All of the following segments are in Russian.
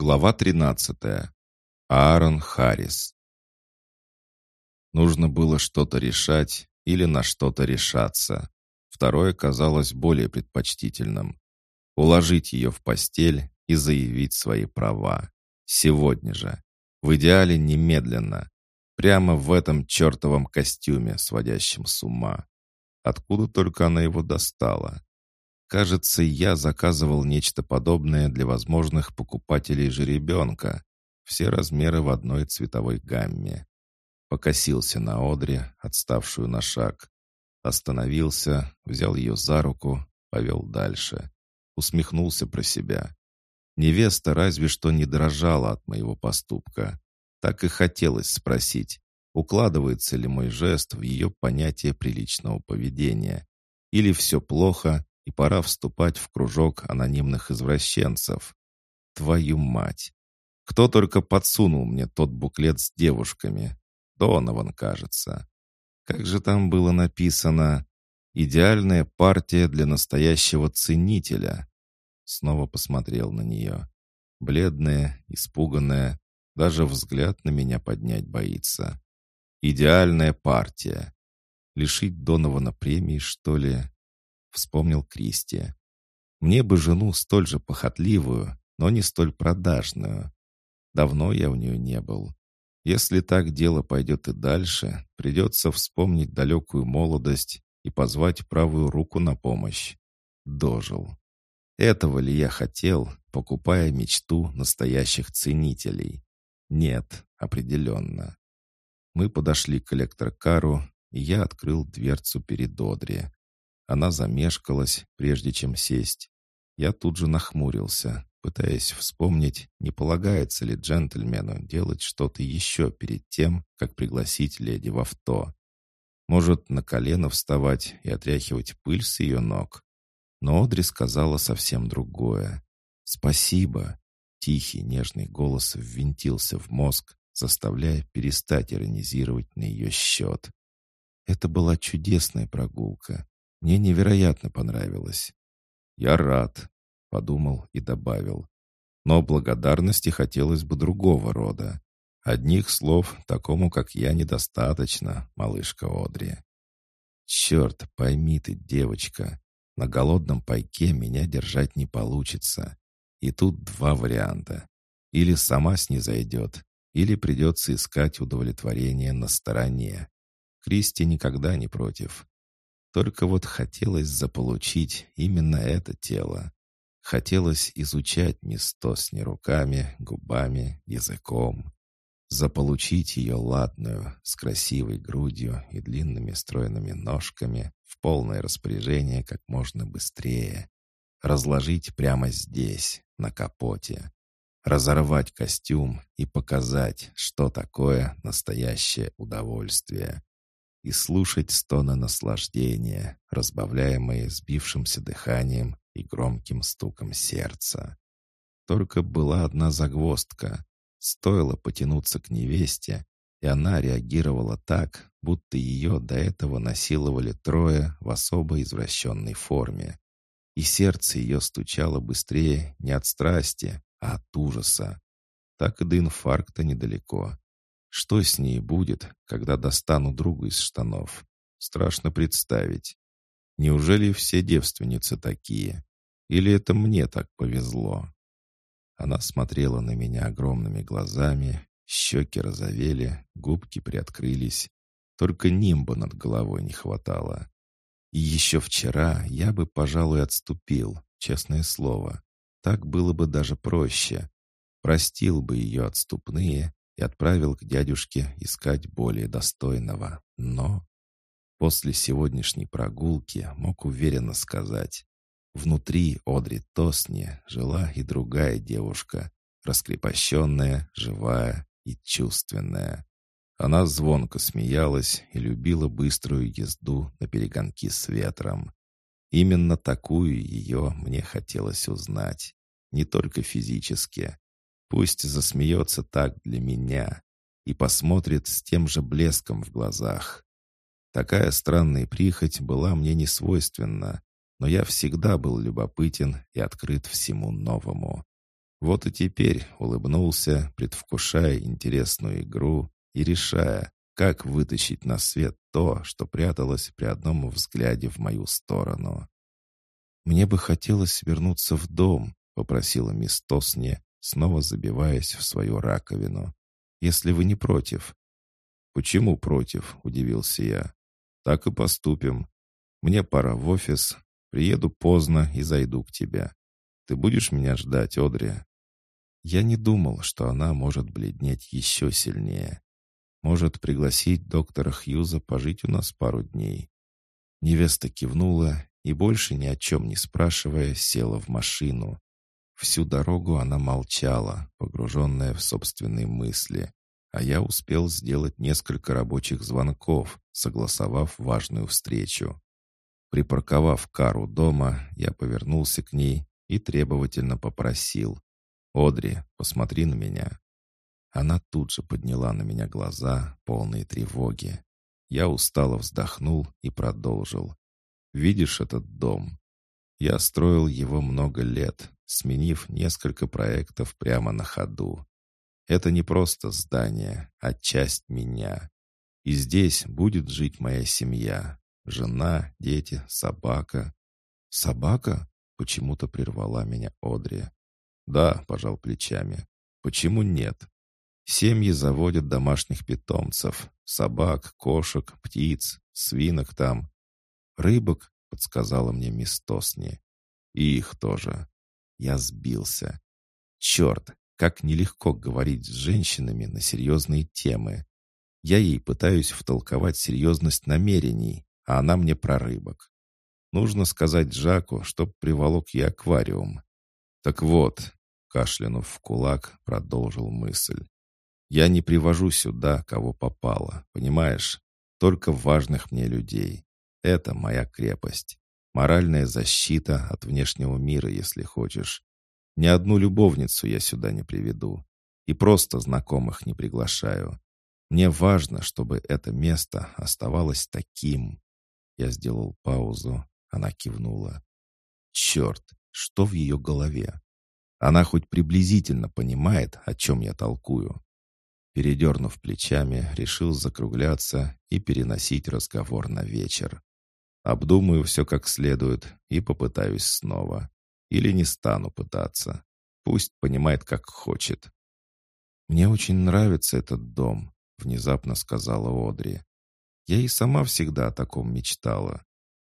Глава 13. Аарон Харрис. Нужно было что-то решать или на что-то решаться. Второе казалось более предпочтительным. Уложить ее в постель и заявить свои права. Сегодня же. В идеале немедленно. Прямо в этом чертовом костюме, сводящем с ума. Откуда только она его достала? Кажется, я заказывал нечто подобное для возможных покупателей жеребенка. Все размеры в одной цветовой гамме. Покосился на Одри, отставшую на шаг. Остановился, взял ее за руку, повел дальше. Усмехнулся про себя. Невеста разве что не дрожала от моего поступка. Так и хотелось спросить, укладывается ли мой жест в ее понятие приличного поведения. Или все плохо, и пора вступать в кружок анонимных извращенцев. Твою мать! Кто только подсунул мне тот буклет с девушками? Донован, кажется. Как же там было написано? «Идеальная партия для настоящего ценителя». Снова посмотрел на нее. Бледная, испуганная, даже взгляд на меня поднять боится. «Идеальная партия». Лишить Донована премии, что ли? Вспомнил Кристи. Мне бы жену столь же похотливую, но не столь продажную. Давно я у нее не был. Если так дело пойдет и дальше, придется вспомнить далекую молодость и позвать правую руку на помощь. Дожил. Этого ли я хотел, покупая мечту настоящих ценителей? Нет, определенно. Мы подошли к электрокару, и я открыл дверцу перед Одри. Она замешкалась, прежде чем сесть. Я тут же нахмурился, пытаясь вспомнить, не полагается ли джентльмену делать что-то еще перед тем, как пригласить леди в авто. Может, на колено вставать и отряхивать пыль с ее ног. Но Одри сказала совсем другое. «Спасибо». Тихий, нежный голос ввинтился в мозг, заставляя перестать иронизировать на ее счет. Это была чудесная прогулка. Мне невероятно понравилось. Я рад, подумал и добавил. Но благодарности хотелось бы другого рода. Одних слов такому, как я, недостаточно, малышка Одри. Черт, пойми ты, девочка, на голодном пайке меня держать не получится. И тут два варианта. Или сама снизойдет, или придется искать удовлетворение на стороне. Кристи никогда не против. Только вот хотелось заполучить именно это тело. Хотелось изучать место с руками, губами, языком. Заполучить ее ладную, с красивой грудью и длинными стройными ножками в полное распоряжение как можно быстрее. Разложить прямо здесь, на капоте. Разорвать костюм и показать, что такое настоящее удовольствие и слушать стоны наслаждения, разбавляемые сбившимся дыханием и громким стуком сердца. Только была одна загвоздка. Стоило потянуться к невесте, и она реагировала так, будто ее до этого насиловали трое в особо извращенной форме. И сердце ее стучало быстрее не от страсти, а от ужаса. Так и до инфаркта недалеко. Что с ней будет, когда достану другу из штанов? Страшно представить. Неужели все девственницы такие? Или это мне так повезло? Она смотрела на меня огромными глазами, щеки розовели, губки приоткрылись. Только нимба над головой не хватало. И еще вчера я бы, пожалуй, отступил, честное слово. Так было бы даже проще. Простил бы ее отступные и отправил к дядюшке искать более достойного. Но после сегодняшней прогулки мог уверенно сказать, внутри Одри Тосни жила и другая девушка, раскрепощенная, живая и чувственная. Она звонко смеялась и любила быструю езду на перегонки с ветром. Именно такую ее мне хотелось узнать. Не только физически, Пусть засмеется так для меня и посмотрит с тем же блеском в глазах. Такая странная прихоть была мне не свойственна, но я всегда был любопытен и открыт всему новому. Вот и теперь улыбнулся, предвкушая интересную игру и решая, как вытащить на свет то, что пряталось при одном взгляде в мою сторону. «Мне бы хотелось вернуться в дом», — попросила мисс Тосни, снова забиваясь в свою раковину. «Если вы не против». «Почему против?» — удивился я. «Так и поступим. Мне пора в офис. Приеду поздно и зайду к тебе. Ты будешь меня ждать, Одри?» Я не думал, что она может бледнеть еще сильнее. Может пригласить доктора Хьюза пожить у нас пару дней. Невеста кивнула и, больше ни о чем не спрашивая, села в машину. Всю дорогу она молчала, погруженная в собственные мысли, а я успел сделать несколько рабочих звонков, согласовав важную встречу. Припарковав кару дома, я повернулся к ней и требовательно попросил. «Одри, посмотри на меня». Она тут же подняла на меня глаза, полные тревоги. Я устало вздохнул и продолжил. «Видишь этот дом? Я строил его много лет, сменив несколько проектов прямо на ходу. Это не просто здание, а часть меня. И здесь будет жить моя семья. Жена, дети, собака. «Собака?» — почему-то прервала меня Одри. «Да», — пожал плечами. «Почему нет? Семьи заводят домашних питомцев. Собак, кошек, птиц, свинок там. Рыбок, подсказала мне мисс Тосни. И их тоже. Я сбился. Черт, как нелегко говорить с женщинами на серьезные темы. Я ей пытаюсь втолковать серьезность намерений, а она мне про рыбок. Нужно сказать Жаку, чтоб приволок ей аквариум. Так вот, кашлянув в кулак, продолжил мысль. Я не привожу сюда, кого попало, понимаешь? Только важных мне людей. Это моя крепость. Моральная защита от внешнего мира, если хочешь. Ни одну любовницу я сюда не приведу. И просто знакомых не приглашаю. Мне важно, чтобы это место оставалось таким. Я сделал паузу. Она кивнула. Черт, что в ее голове? Она хоть приблизительно понимает, о чем я толкую. Передернув плечами, решил закругляться и переносить разговор на вечер. Обдумаю все как следует и попытаюсь снова. Или не стану пытаться. Пусть понимает, как хочет. «Мне очень нравится этот дом», — внезапно сказала Одри. «Я и сама всегда о таком мечтала.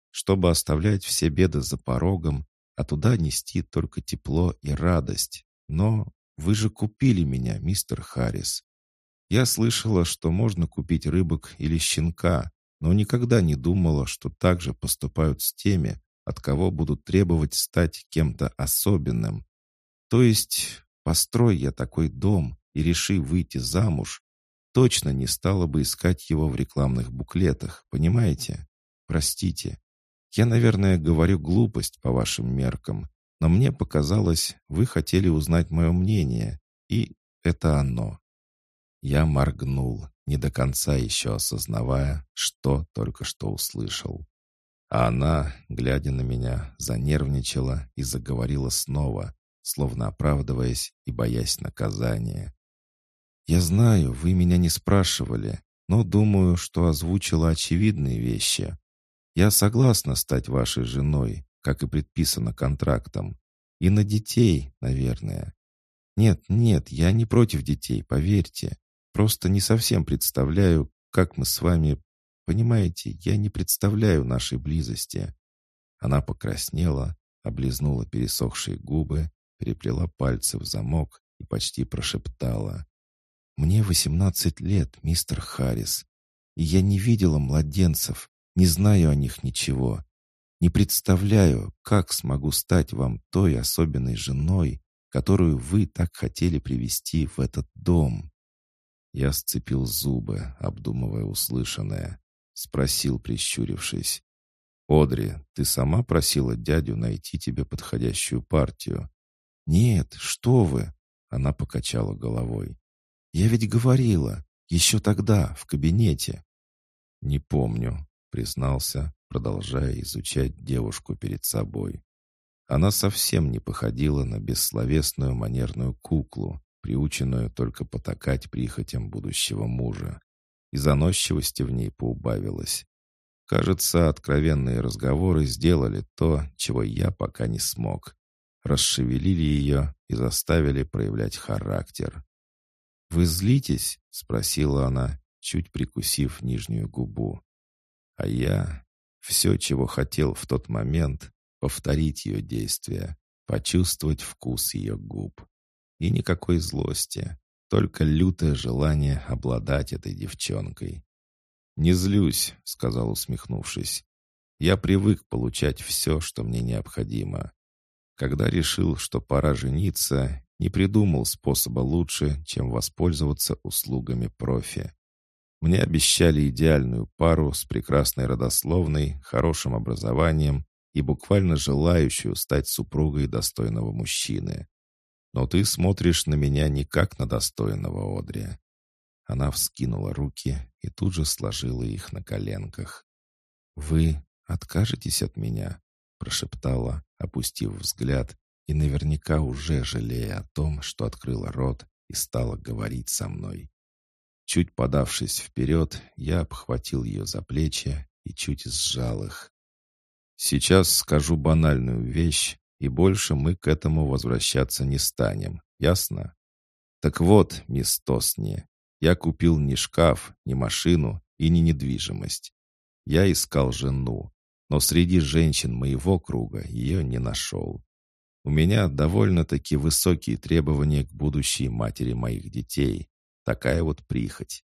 Чтобы оставлять все беды за порогом, а туда нести только тепло и радость. Но вы же купили меня, мистер Харрис. Я слышала, что можно купить рыбок или щенка, но никогда не думала, что так же поступают с теми, от кого будут требовать стать кем-то особенным. То есть, построй я такой дом и реши выйти замуж, точно не стала бы искать его в рекламных буклетах, понимаете? Простите. Я, наверное, говорю глупость по вашим меркам, но мне показалось, вы хотели узнать мое мнение, и это оно. Я моргнул, не до конца еще осознавая, что только что услышал. А она, глядя на меня, занервничала и заговорила снова, словно оправдываясь и боясь наказания. «Я знаю, вы меня не спрашивали, но думаю, что озвучила очевидные вещи. Я согласна стать вашей женой, как и предписано контрактом. И на детей, наверное. Нет, нет, я не против детей, поверьте. Просто не совсем представляю, как мы с вами... Понимаете, я не представляю нашей близости». Она покраснела, облизнула пересохшие губы, переплела пальцы в замок и почти прошептала. «Мне восемнадцать лет, мистер Харрис, и я не видела младенцев, не знаю о них ничего. Не представляю, как смогу стать вам той особенной женой, которую вы так хотели привести в этот дом». Я сцепил зубы, обдумывая услышанное. Спросил, прищурившись. «Одри, ты сама просила дядю найти тебе подходящую партию?» «Нет, что вы!» Она покачала головой. «Я ведь говорила, еще тогда, в кабинете». «Не помню», — признался, продолжая изучать девушку перед собой. Она совсем не походила на бессловесную манерную куклу, приученную только потакать прихотям будущего мужа. И заносчивости в ней поубавилось. Кажется, откровенные разговоры сделали то, чего я пока не смог. Расшевелили ее и заставили проявлять характер. «Вы злитесь?» — спросила она, чуть прикусив нижнюю губу. А я все, чего хотел в тот момент, повторить ее действия, почувствовать вкус ее губ. И никакой злости, только лютое желание обладать этой девчонкой. «Не злюсь», — сказал усмехнувшись. «Я привык получать все, что мне необходимо. Когда решил, что пора жениться, не придумал способа лучше, чем воспользоваться услугами профи. Мне обещали идеальную пару с прекрасной родословной, хорошим образованием и буквально желающую стать супругой достойного мужчины. Но ты смотришь на меня не как на достойного Одри. Она вскинула руки и тут же сложила их на коленках. «Вы откажетесь от меня?» прошептала, опустив взгляд и наверняка уже жалея о том, что открыла рот и стала говорить со мной. Чуть подавшись вперед, я обхватил ее за плечи и чуть сжал их. Сейчас скажу банальную вещь, и больше мы к этому возвращаться не станем, ясно? Так вот, мисс Тосни, я купил не шкаф, не машину и не недвижимость. Я искал жену, но среди женщин моего круга ее не нашел. У меня довольно-таки высокие требования к будущей матери моих детей, Такая вот прихоть.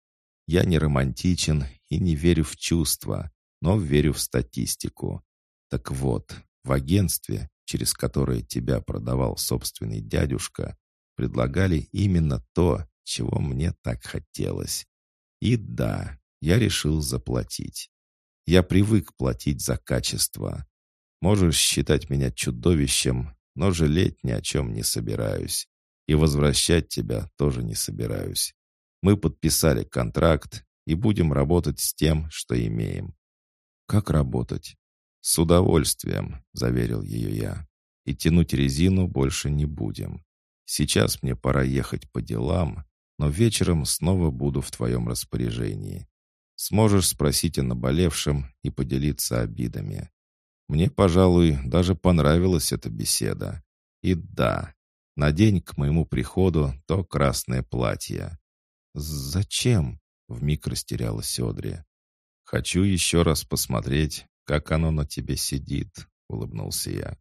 Я не романтичен и не верю в чувства, но верю в статистику. Так вот, в агентстве, через которое тебя продавал собственный дядюшка, предлагали именно то, чего мне так хотелось. И да, я решил заплатить. Я привык платить за качество. Можешь считать меня чудовищем, но жалеть ни о чем не собираюсь. И возвращать тебя тоже не собираюсь. Мы подписали контракт и будем работать с тем, что имеем. Как работать? С удовольствием, заверил ее я. И тянуть резину больше не будем. Сейчас мне пора ехать по делам, но вечером снова буду в твоем распоряжении. Сможешь спросить о наболевшем и поделиться обидами. Мне, пожалуй, даже понравилась эта беседа. И да, надень к моему приходу то красное платье. «Зачем?» — вмиг растерялась Одри. «Хочу еще раз посмотреть, как оно на тебе сидит», — улыбнулся я.